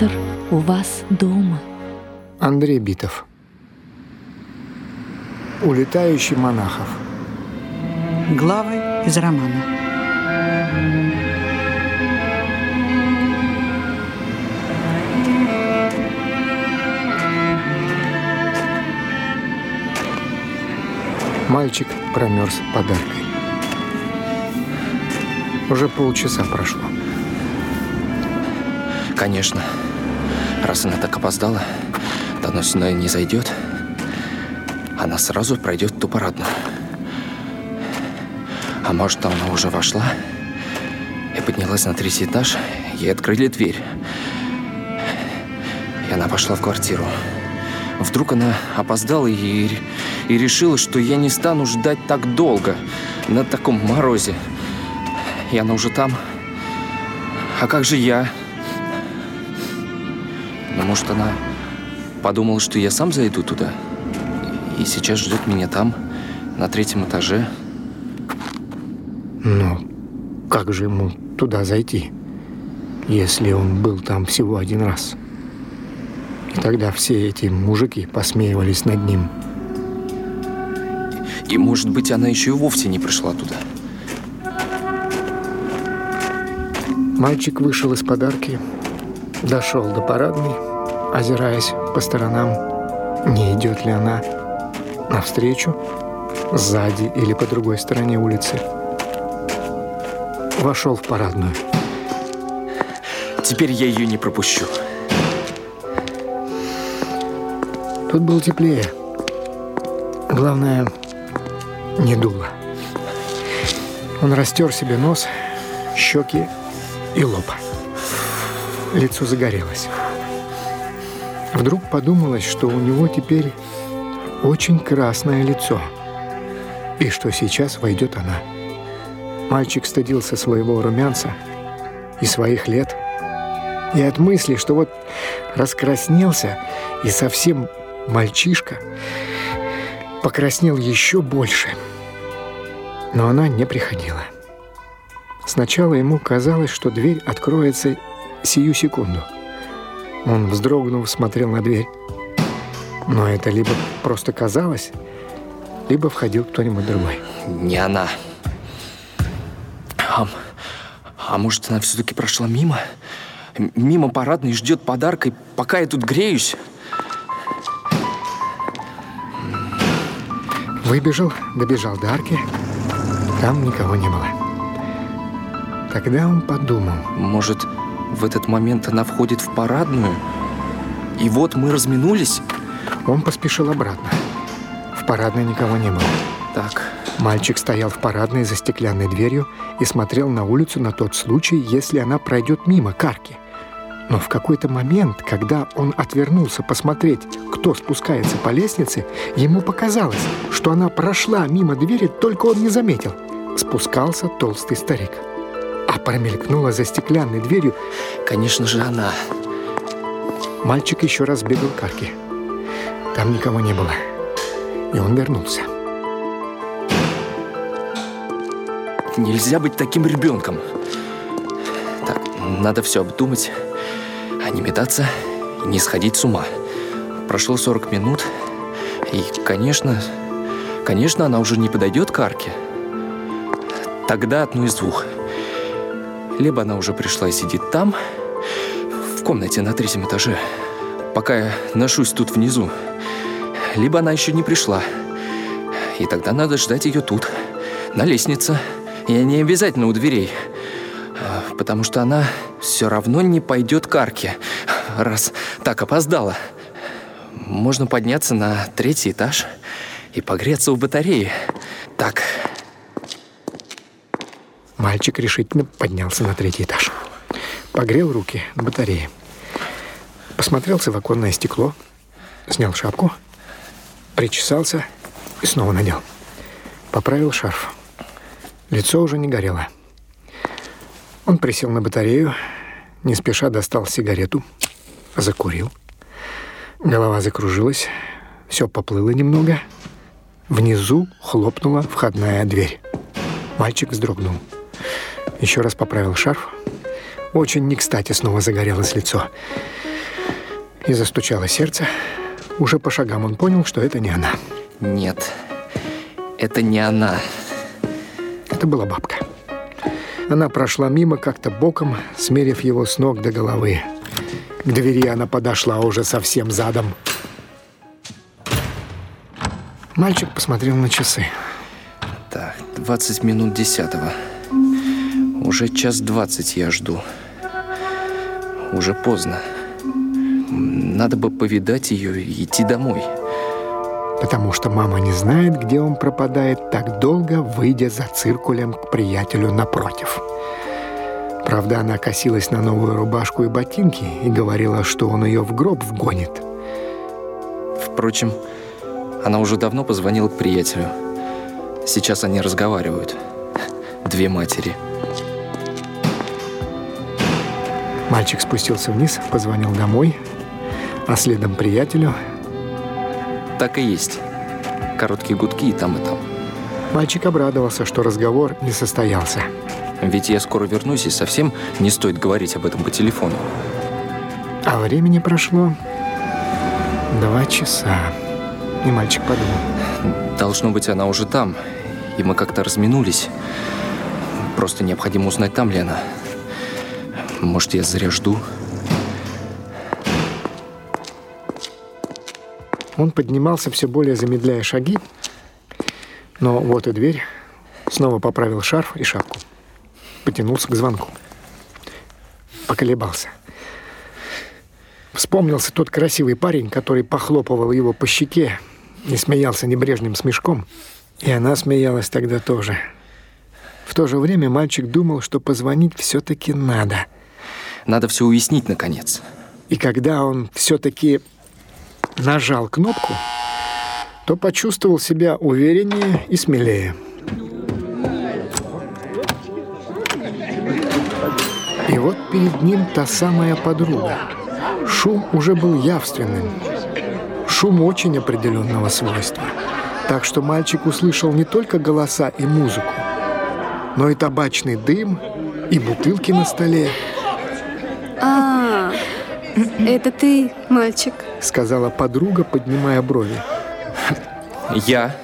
Петр у вас дома. Андрей Битов. Улетающий монахов. Главы из романа. Мальчик промерз подаркой. Уже полчаса прошло. Конечно. Раз она так опоздала, сюда не зайдет, она сразу пройдет ту парадную. А может, она уже вошла и поднялась на третий этаж, ей открыли дверь. И она пошла в квартиру. Вдруг она опоздала и, и решила, что я не стану ждать так долго на таком морозе. И она уже там. А как же я? Но может она подумала, что я сам зайду туда? И сейчас ждет меня там, на третьем этаже. Ну, как же ему туда зайти, если он был там всего один раз? И тогда все эти мужики посмеивались над ним. И, может быть, она еще и вовсе не пришла туда. Мальчик вышел из подарки, дошел до парадной, озираясь по сторонам, не идет ли она навстречу, сзади или по другой стороне улицы. Вошел в парадную. Теперь я ее не пропущу. Тут было теплее. Главное, не дуло. Он растер себе нос, щеки и лоб. Лицо загорелось. Вдруг подумалось, что у него теперь очень красное лицо. И что сейчас войдет она. Мальчик стыдился своего румянца и своих лет. И от мысли, что вот раскраснелся и совсем мальчишка, покраснел еще больше. Но она не приходила. Сначала ему казалось, что дверь откроется сию секунду. Он, вздрогнув, смотрел на дверь. Но это либо просто казалось, либо входил кто-нибудь другой. Не она. А, а может, она все-таки прошла мимо? Мимо парадной ждет подарка, и пока я тут греюсь... Выбежал, добежал до арки. Там никого не было. Тогда он подумал. Может, в этот момент она входит в парадную? И вот мы разминулись? Он поспешил обратно. В парадной никого не было. Так. Мальчик стоял в парадной за стеклянной дверью и смотрел на улицу на тот случай, если она пройдет мимо карки. Но в какой-то момент, когда он отвернулся посмотреть, кто спускается по лестнице, ему показалось, что она прошла мимо двери, только он не заметил. Спускался толстый старик. А промелькнула за стеклянной дверью... Конечно же, она. Мальчик еще раз бегал к арке. Там никого не было. И он вернулся. Нельзя быть таким ребенком. Так, надо все обдумать, а не метаться и не сходить с ума. Прошло 40 минут, и, конечно, конечно, она уже не подойдет к арке. Тогда одно из двух. Либо она уже пришла и сидит там, в комнате на третьем этаже, пока я ношусь тут внизу, либо она еще не пришла. И тогда надо ждать ее тут, на лестнице. И не обязательно у дверей. А, потому что она все равно не пойдет к арке, раз так опоздала. Можно подняться на третий этаж и погреться у батареи. Так. Мальчик решительно поднялся на третий этаж. Погрел руки на батарее. Посмотрелся в оконное стекло, снял шапку, причесался и снова надел. Поправил шарф. Лицо уже не горело. Он присел на батарею, не спеша достал сигарету, закурил. Голова закружилась, все поплыло немного. Внизу хлопнула входная дверь. Мальчик вздрогнул. Еще раз поправил шарф. Очень не кстати снова загорелось лицо. И застучало сердце. Уже по шагам он понял, что это не она. Нет, это не она. Это была бабка. Она прошла мимо как-то боком, смерив его с ног до головы. К двери она подошла уже совсем задом. Мальчик посмотрел на часы. Так, 20 минут десятого. Уже час двадцать я жду. Уже поздно. Надо бы повидать ее и идти домой. Потому что мама не знает, где он пропадает так долго, выйдя за циркулем к приятелю напротив. Правда, она косилась на новую рубашку и ботинки и говорила, что он ее в гроб вгонит. Впрочем, она уже давно позвонила к приятелю. Сейчас они разговаривают. Две матери. Мальчик спустился вниз, позвонил домой, а следом приятелю. Так и есть. Короткие гудки и там, и там. Мальчик обрадовался, что разговор не состоялся. Ведь я скоро вернусь, и совсем не стоит говорить об этом по телефону. А времени прошло два часа. И мальчик подумал. Должно быть, она уже там. И мы как-то разминулись. Просто необходимо узнать, там ли она. Может, я зря жду? Он поднимался, все более замедляя шаги. Но вот и дверь. Снова поправил шарф и шапку. Потянулся к звонку. Поколебался. Вспомнился тот красивый парень, который похлопывал его по щеке и смеялся небрежным смешком. И она смеялась тогда тоже. В то же время мальчик думал, что позвонить все-таки надо. Надо все уяснить, наконец. И когда он все-таки нажал кнопку, то почувствовал себя увереннее и смелее. И вот перед ним та самая подруга. Шум уже был явственным. Шум очень определенного свойства. Так что мальчик услышал не только голоса и музыку, но и табачный дым, и бутылки на столе. А, это ты, мальчик. Сказала подруга, поднимая брови. Я?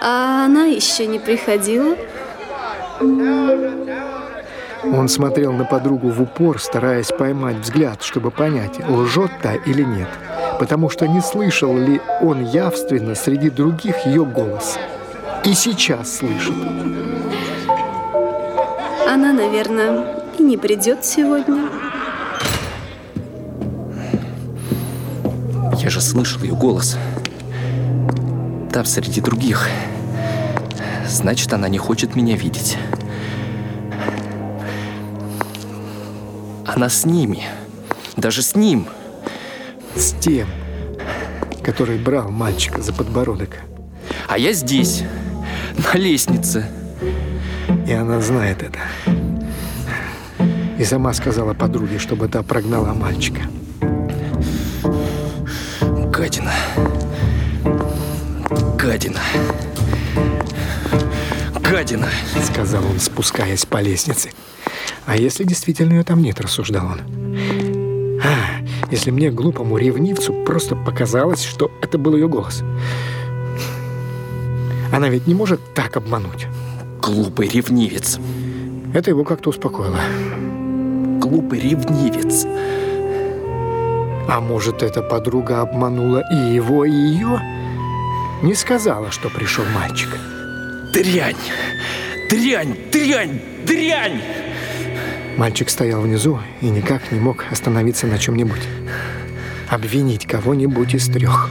А она еще не приходила? Он смотрел на подругу в упор, стараясь поймать взгляд, чтобы понять, лжет та или нет. Потому что не слышал ли он явственно среди других ее голос. И сейчас слышит. Она, наверное, и не придет сегодня. Я же слышал ее голос. Там, среди других. Значит, она не хочет меня видеть. Она с ними. Даже с ним. С тем, который брал мальчика за подбородок. А я здесь, на лестнице. И она знает это. И сама сказала подруге, чтобы та прогнала мальчика. Гадина. Гадина. Гадина. Сказал он, спускаясь по лестнице. А если действительно ее там нет, рассуждал он. А, если мне, глупому ревнивцу, просто показалось, что это был ее голос. Она ведь не может так обмануть. Глупый ревнивец. Это его как-то успокоило. Глупый ревнивец. А может, эта подруга обманула и его, и ее? Не сказала, что пришел мальчик. Дрянь! Дрянь! Дрянь! Дрянь! Мальчик стоял внизу и никак не мог остановиться на чем-нибудь. Обвинить кого-нибудь из трех.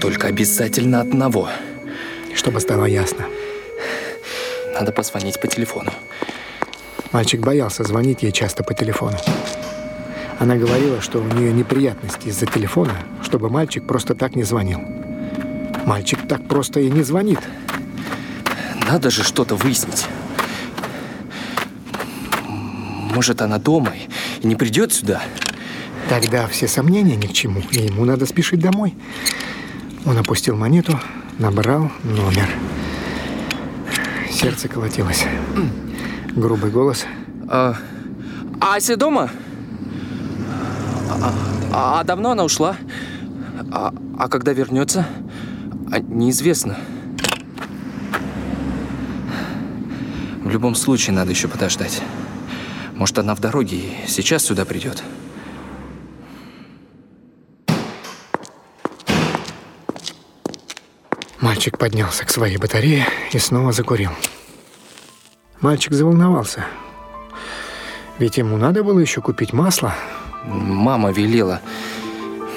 Только обязательно одного. Чтобы стало ясно. Надо позвонить по телефону. Мальчик боялся звонить ей часто по телефону. Она говорила, что у нее неприятности из-за телефона, чтобы мальчик просто так не звонил. Мальчик так просто и не звонит. Надо же что-то выяснить. Может, она дома и не придет сюда? Тогда все сомнения ни к чему, и ему надо спешить домой. Он опустил монету, набрал номер. Сердце колотилось. Грубый голос. А, Ася дома? А, А, а давно она ушла? А, а когда вернется? А, неизвестно. В любом случае надо еще подождать. Может, она в дороге и сейчас сюда придет. Мальчик поднялся к своей батарее и снова закурил. Мальчик заволновался. Ведь ему надо было еще купить масло. Мама велела.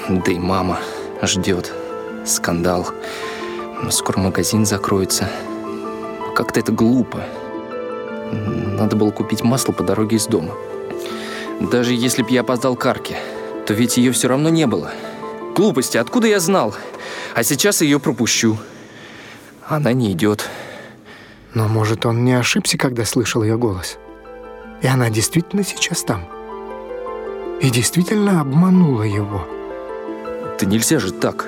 Да и мама ждет. Скандал. Скоро магазин закроется. Как-то это глупо. Надо было купить масло по дороге из дома. Даже если б я опоздал к арке, то ведь ее все равно не было. Глупости, откуда я знал? А сейчас ее пропущу. Она не идет. Но, может, он не ошибся, когда слышал ее голос? И она действительно сейчас там? И действительно обманула его? Да нельзя же так.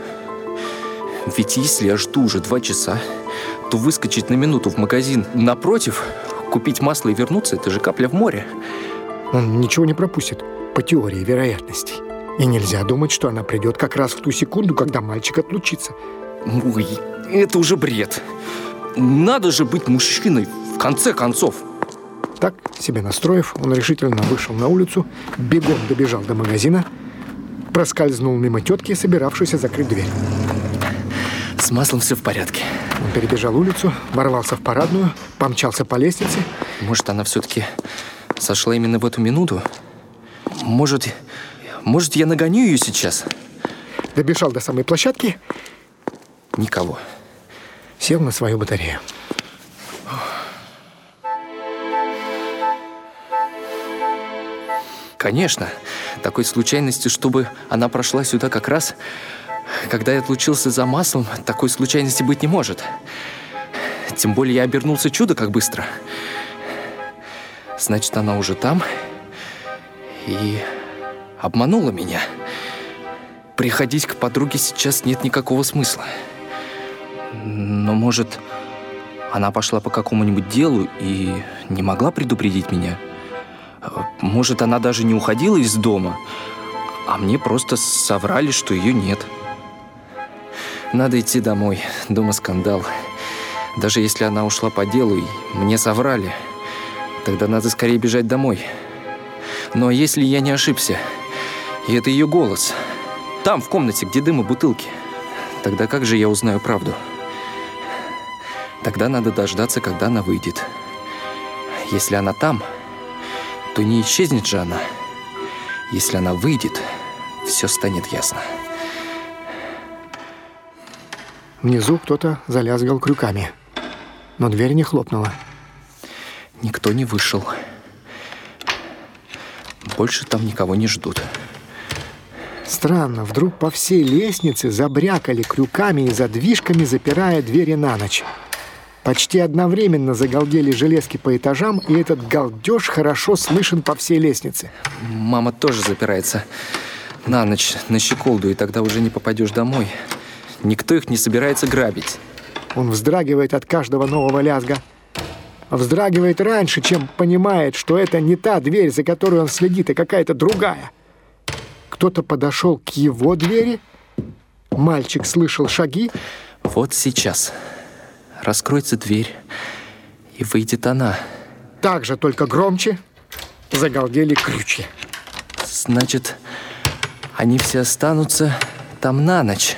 Ведь если я жду уже два часа, то выскочить на минуту в магазин напротив, купить масло и вернуться – это же капля в море. Он ничего не пропустит по теории вероятностей. И нельзя думать, что она придет как раз в ту секунду, когда мальчик отлучится. Ой, это уже бред. Надо же быть мужчиной, в конце концов. Так, себе настроив, он решительно вышел на улицу, бегом добежал до магазина, проскользнул мимо тетки, собиравшейся закрыть дверь. С маслом все в порядке. Он перебежал улицу, ворвался в парадную, помчался по лестнице. Может, она все-таки сошла именно в эту минуту? Может, может, я нагоню ее сейчас? Добежал до самой площадки. Никого. Сел на свою батарею. Конечно, такой случайности, чтобы она прошла сюда как раз, когда я отлучился за маслом, такой случайности быть не может. Тем более я обернулся чудо как быстро. Значит, она уже там и обманула меня. Приходить к подруге сейчас нет никакого смысла. Но, может, она пошла по какому-нибудь делу и не могла предупредить меня? Может, она даже не уходила из дома, а мне просто соврали, что ее нет. Надо идти домой. Дома скандал. Даже если она ушла по делу и мне соврали, тогда надо скорее бежать домой. Но если я не ошибся, и это ее голос, там, в комнате, где дым и бутылки, тогда как же я узнаю правду? Тогда надо дождаться, когда она выйдет. Если она там, то не исчезнет же она. Если она выйдет, все станет ясно. Внизу кто-то залязгал крюками, но дверь не хлопнула. Никто не вышел. Больше там никого не ждут. Странно, вдруг по всей лестнице забрякали крюками и задвижками, запирая двери на ночь. Почти одновременно загалдели железки по этажам, и этот галдеж хорошо слышен по всей лестнице. Мама тоже запирается на ночь на щеколду, и тогда уже не попадешь домой. Никто их не собирается грабить. Он вздрагивает от каждого нового лязга. Вздрагивает раньше, чем понимает, что это не та дверь, за которой он следит, а какая-то другая. Кто-то подошел к его двери. Мальчик слышал шаги. Вот сейчас раскроется дверь, и выйдет она. Так же, только громче, загалдели крючья. Значит, они все останутся там на ночь.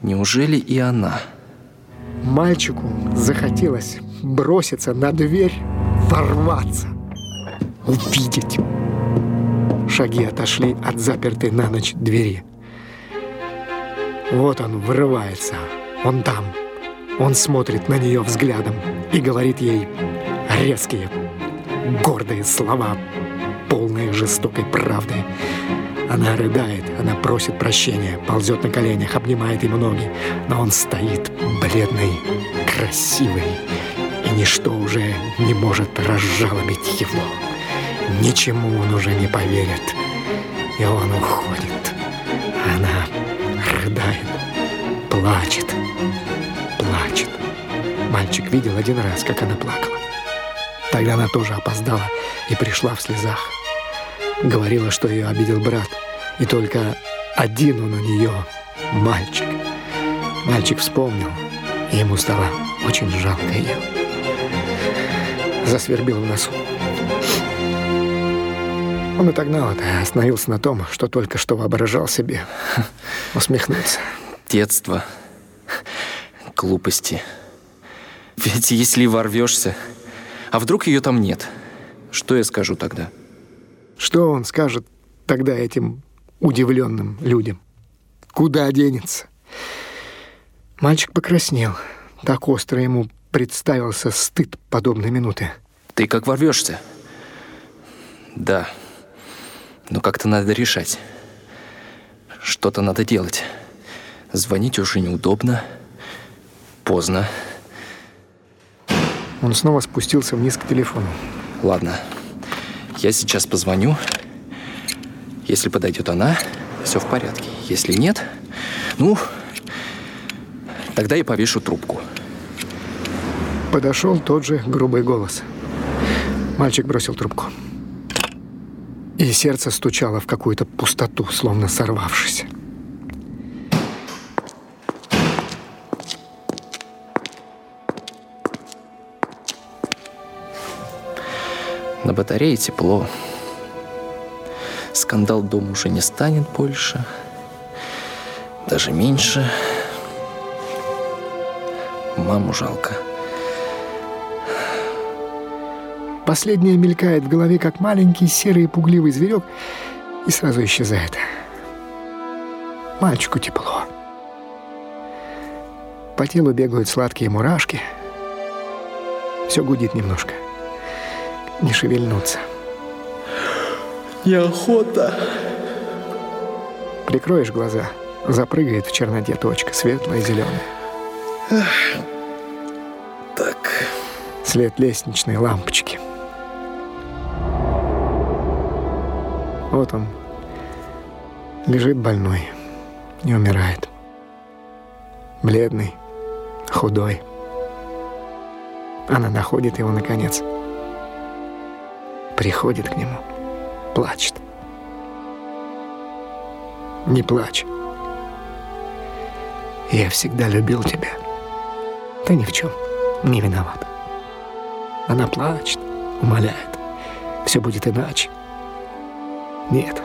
Неужели и она? Мальчику захотелось броситься на дверь, ворваться, увидеть. Шаги отошли от запертой на ночь двери. Вот он вырывается. Он там. Он смотрит на нее взглядом и говорит ей резкие, гордые слова, полные жестокой правды. Она рыдает, она просит прощения, ползет на коленях, обнимает ему ноги. Но он стоит бледный, красивый, и ничто уже не может разжалобить его. Ничему он уже не поверит. И он уходит. Она рыдает, плачет. Мальчик видел один раз, как она плакала. Тогда она тоже опоздала и пришла в слезах. Говорила, что ее обидел брат, И только один он у нее, мальчик. Мальчик вспомнил, и ему стало очень жалко ее. Засвербил в носу. Он отогнал это и остановился на том, что только что воображал себе. Усмехнулся. Детство. Глупости. Ведь если ворвешься, а вдруг ее там нет, что я скажу тогда? Что он скажет тогда этим удивленным людям? Куда денется? Мальчик покраснел. Так остро ему представился стыд подобной минуты. Ты как ворвешься? Да. Но как-то надо решать. Что-то надо делать. Звонить уже неудобно. Поздно. Он снова спустился вниз к телефону. Ладно. Я сейчас позвоню. Если подойдет она, все в порядке. Если нет, ну, тогда я повешу трубку. Подошел тот же грубый голос. Мальчик бросил трубку. И сердце стучало в какую-то пустоту, словно сорвавшись. На батарее тепло. Скандал дома уже не станет больше. Даже меньше. Маму жалко. Последнее мелькает в голове, как маленький серый пугливый зверек, и сразу исчезает. Мальчику тепло. По телу бегают сладкие мурашки. Все гудит немножко. Не шевельнуться. Неохота. Прикроешь глаза, запрыгает в черноте точка, светлая, зеленая. Так. След лестничной лампочки. Вот он. Лежит больной. Не умирает. Бледный, худой. Она находит его наконец. Приходит к нему. Плачет. Не плачь. Я всегда любил тебя. Ты ни в чем не виноват. Она плачет, умоляет. Все будет иначе. Нет,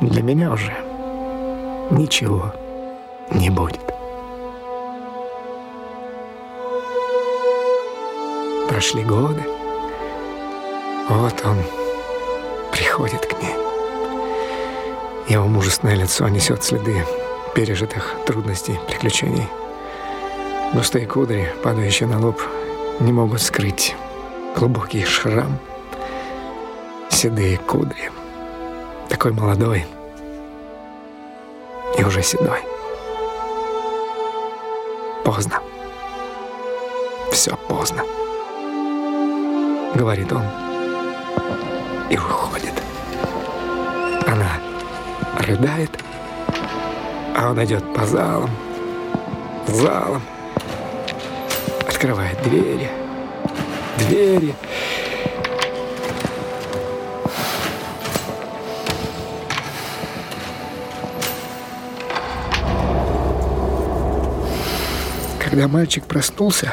для меня уже ничего не будет. Прошли годы. Вот он приходит к ней. Его мужественное лицо несет следы пережитых трудностей, приключений. Густые кудри, падающие на лоб, не могут скрыть глубокий шрам, седые кудри. Такой молодой и уже седой. Поздно. Все поздно. Говорит он и уходит. Она рыдает, а он идет по залам, залам, открывает двери, двери. Когда мальчик проснулся,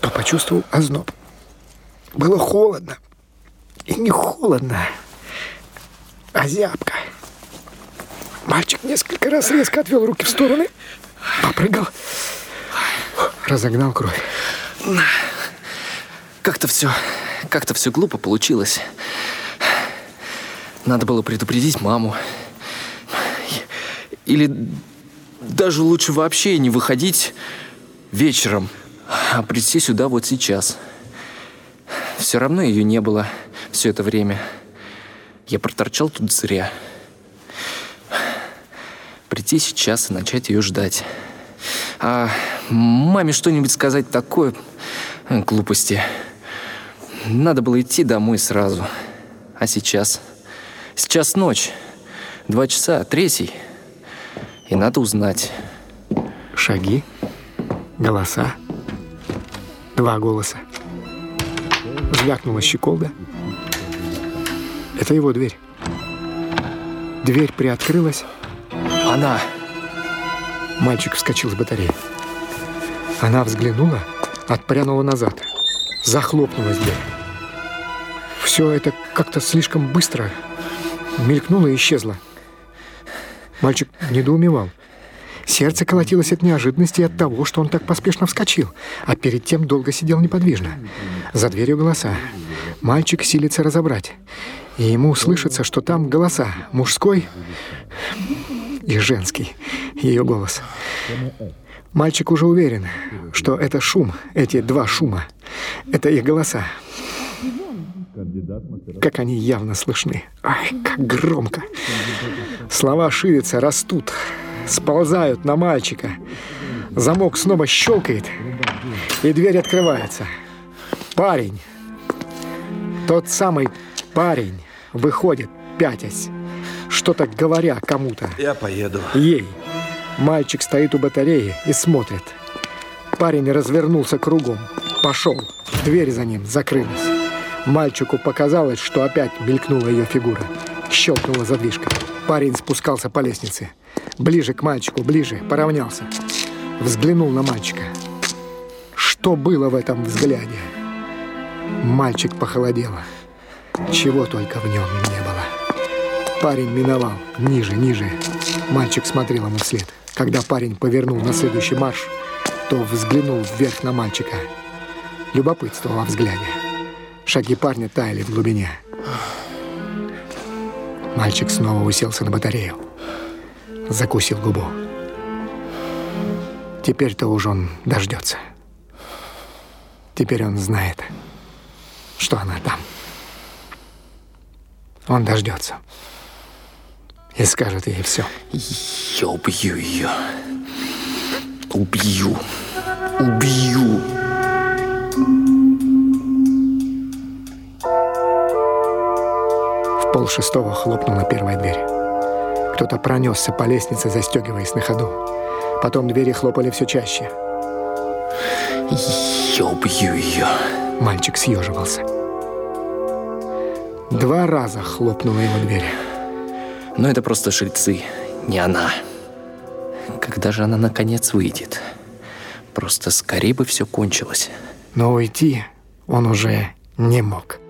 то почувствовал озноб. Было холодно. Не холодно, а зябко. Мальчик несколько раз резко отвел руки в стороны, попрыгал, разогнал кровь. Как-то все, как-то все глупо получилось. Надо было предупредить маму. Или даже лучше вообще не выходить вечером, а прийти сюда вот сейчас. Все равно ее не было все это время. Я проторчал тут зря. Прийти сейчас и начать ее ждать. А маме что-нибудь сказать такое глупости. Надо было идти домой сразу. А сейчас? Сейчас ночь. Два часа, третий. И надо узнать. Шаги, голоса, два голоса. Звякнула щеколда. Это его дверь. Дверь приоткрылась. Она! Мальчик вскочил с батареи. Она взглянула, отпрянула назад. Захлопнулась дверь. Все это как-то слишком быстро мелькнуло и исчезло. Мальчик недоумевал. Сердце колотилось от неожиданности и от того, что он так поспешно вскочил, а перед тем долго сидел неподвижно. За дверью голоса. Мальчик силится разобрать. И ему слышится, что там голоса. Мужской и женский. Ее голос. Мальчик уже уверен, что это шум, эти два шума. Это их голоса. Как они явно слышны. Ай, как громко. Слова ширятся, растут, сползают на мальчика. Замок снова щелкает, и дверь открывается. Парень, тот самый парень, выходит, пятясь, что-то говоря кому-то. Я поеду. Ей. Мальчик стоит у батареи и смотрит. Парень развернулся кругом, пошел. Дверь за ним закрылась. Мальчику показалось, что опять мелькнула ее фигура. Щелкнула задвижка. Парень спускался по лестнице. Ближе к мальчику, ближе, поравнялся. Взглянул на мальчика. Что было в этом взгляде? Мальчик похолодело. Чего только в нем не было. Парень миновал. Ниже, ниже. Мальчик смотрел ему вслед. Когда парень повернул на следующий марш, то взглянул вверх на мальчика. Любопытство во взгляде. Шаги парня таяли в глубине. Мальчик снова уселся на батарею. Закусил губу. Теперь-то уж он дождется. Теперь он знает, что она там. Он дождется. И скажет ей все. Я убью ее. Убью. Убью. В пол шестого хлопнула первая дверь. Кто-то пронесся по лестнице, застегиваясь на ходу. Потом двери хлопали все чаще. Я убью ее. Мальчик съеживался. Два раза хлопнула его дверь. Но это просто шельцы, не она. Когда же она наконец выйдет? Просто скорее бы все кончилось. Но уйти он уже не мог.